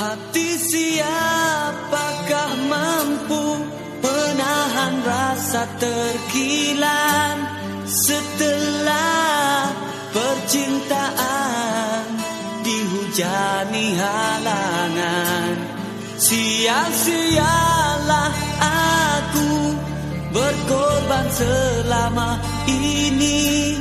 Hati siapakah mampu menahan rasa terkilan setelah percintaan dihujani halangan. Sia-sialah aku berkorban selama ini.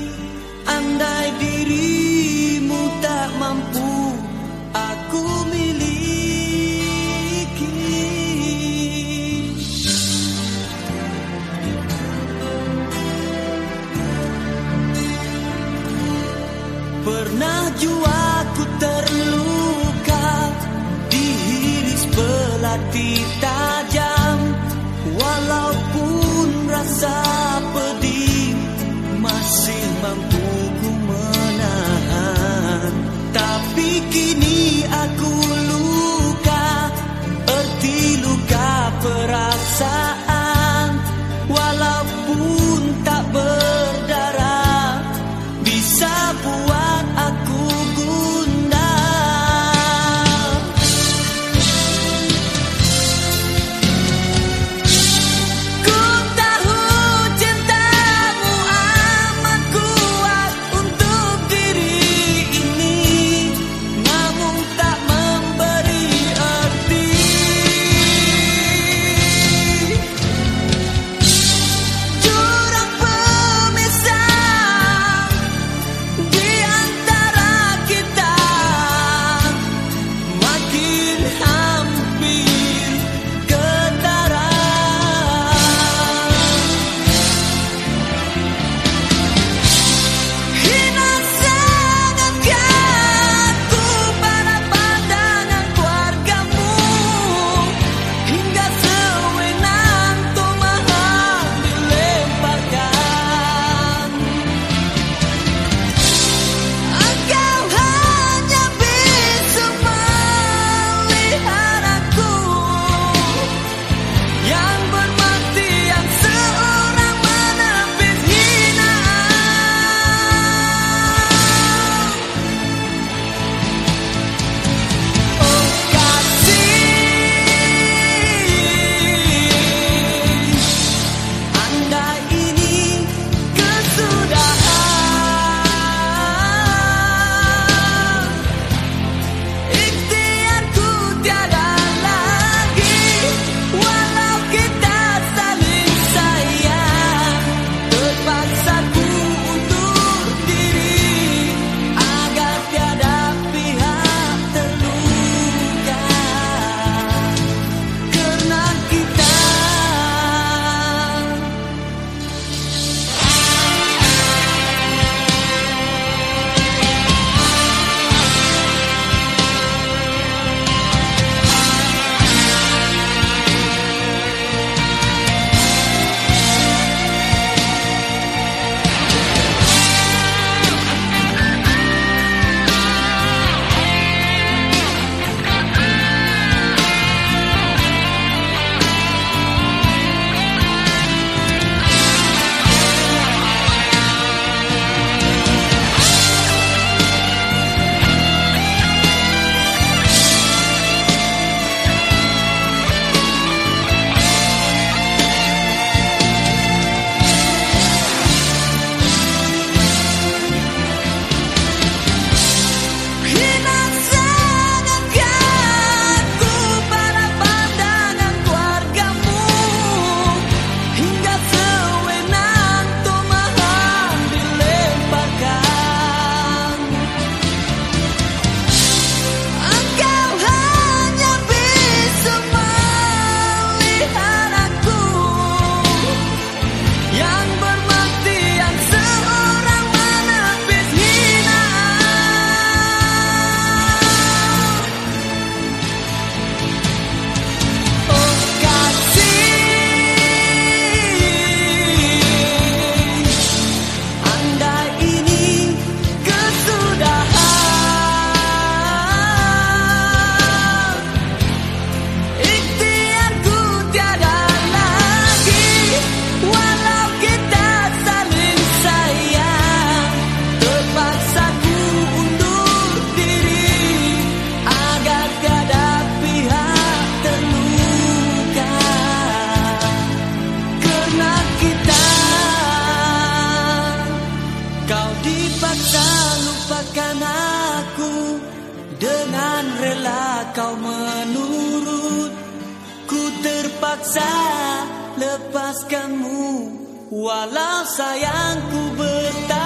Dipaksa lupakan aku. Dengan rela kau menurut Ku terpaksa lepaskanmu. Walau sayangku bertanya